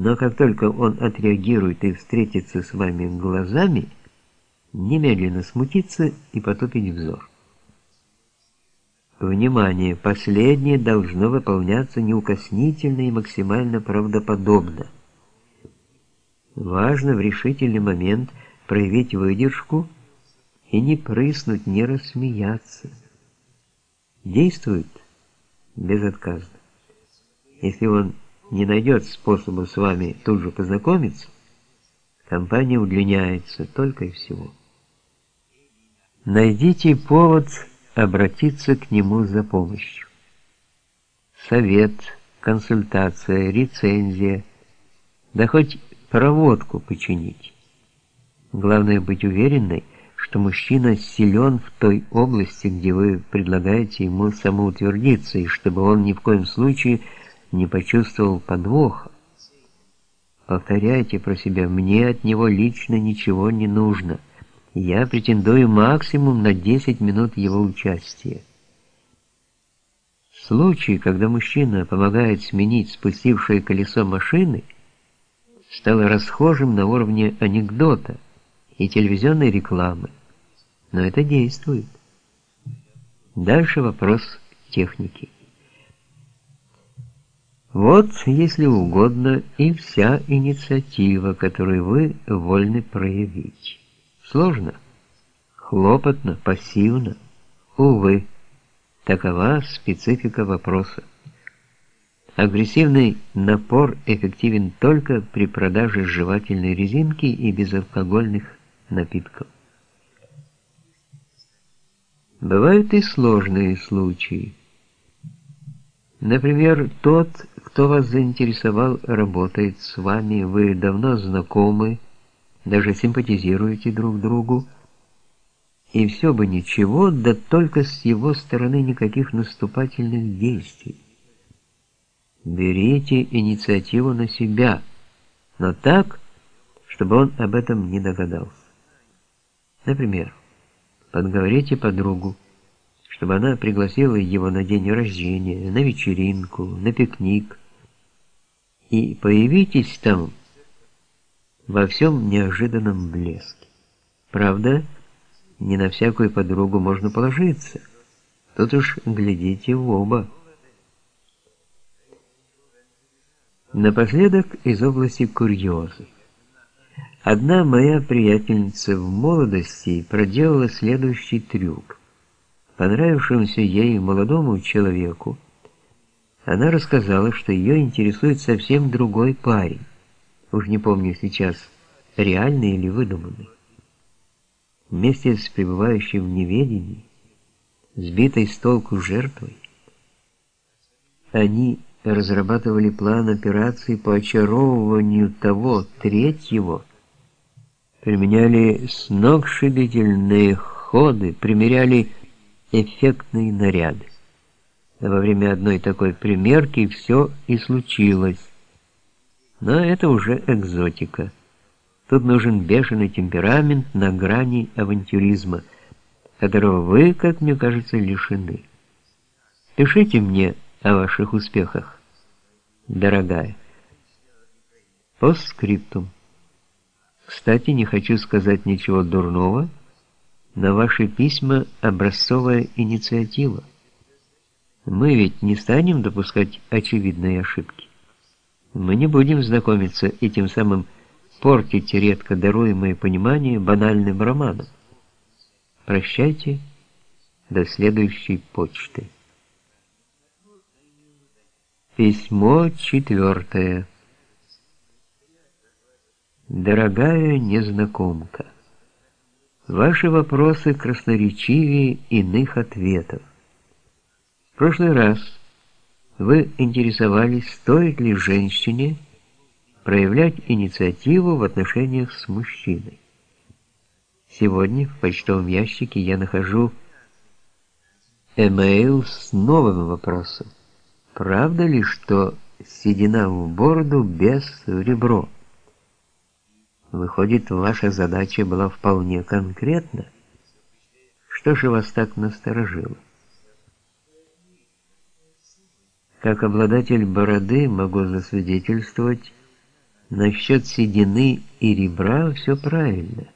Но как только он отреагирует и встретится с вами глазами, немедленно смутиться и потупить взор. Внимание! Последнее должно выполняться неукоснительно и максимально правдоподобно. Важно в решительный момент проявить выдержку и не прыснуть, не рассмеяться. Действует безотказно. Если он не найдет способа с вами тут же познакомиться, компания удлиняется только и всего. Найдите повод обратиться к нему за помощью. Совет, консультация, рецензия, да хоть проводку починить. Главное быть уверенной, что мужчина силен в той области, где вы предлагаете ему самоутвердиться, и чтобы он ни в коем случае не почувствовал подвоха. Повторяйте про себя, мне от него лично ничего не нужно. Я претендую максимум на 10 минут его участия. Случай, когда мужчина помогает сменить спустившее колесо машины, стал расхожим на уровне анекдота и телевизионной рекламы. Но это действует. Дальше вопрос техники. Вот, если угодно, и вся инициатива, которую вы вольны проявить. Сложно, хлопотно, пассивно. Увы, такова специфика вопроса. Агрессивный напор эффективен только при продаже жевательной резинки и безалкогольных напитков. Бывают и сложные случаи. Например, тот, кто вас заинтересовал, работает с вами, вы давно знакомы, даже симпатизируете друг другу, и все бы ничего, да только с его стороны никаких наступательных действий. Берите инициативу на себя, но так, чтобы он об этом не догадался. Например, подговорите подругу, чтобы она пригласила его на день рождения, на вечеринку, на пикник. И появитесь там во всем неожиданном блеске. Правда, не на всякую подругу можно положиться. Тут уж глядите в оба. Напоследок из области курьезы. Одна моя приятельница в молодости проделала следующий трюк понравившемуся ей молодому человеку, она рассказала, что ее интересует совсем другой парень. Уж не помню сейчас, реальный или выдуманный. Вместе с пребывающим в неведении, сбитой с толку жертвой, они разрабатывали план операции по очаровыванию того третьего, применяли сногсшибительные ходы, примеряли эффектные наряды. Во время одной такой примерки все и случилось. Но это уже экзотика. Тут нужен бешеный темперамент на грани авантюризма, которого вы, как мне кажется, лишены. Пишите мне о ваших успехах, дорогая. Постскриптум. Кстати, не хочу сказать ничего дурного, на ваши письма образцовая инициатива. Мы ведь не станем допускать очевидные ошибки. Мы не будем знакомиться и тем самым портить редко даруемое понимание банальным романом. Прощайте, до следующей почты. Письмо четвертое. Дорогая незнакомка. Ваши вопросы красноречивее иных ответов. В прошлый раз вы интересовались, стоит ли женщине проявлять инициативу в отношениях с мужчиной. Сегодня в почтовом ящике я нахожу эмейл с новым вопросом. Правда ли, что седина в бороду без ребро? Выходит, ваша задача была вполне конкретна. Что же вас так насторожило? Как обладатель бороды могу засвидетельствовать, Насчет седины и ребра все правильно.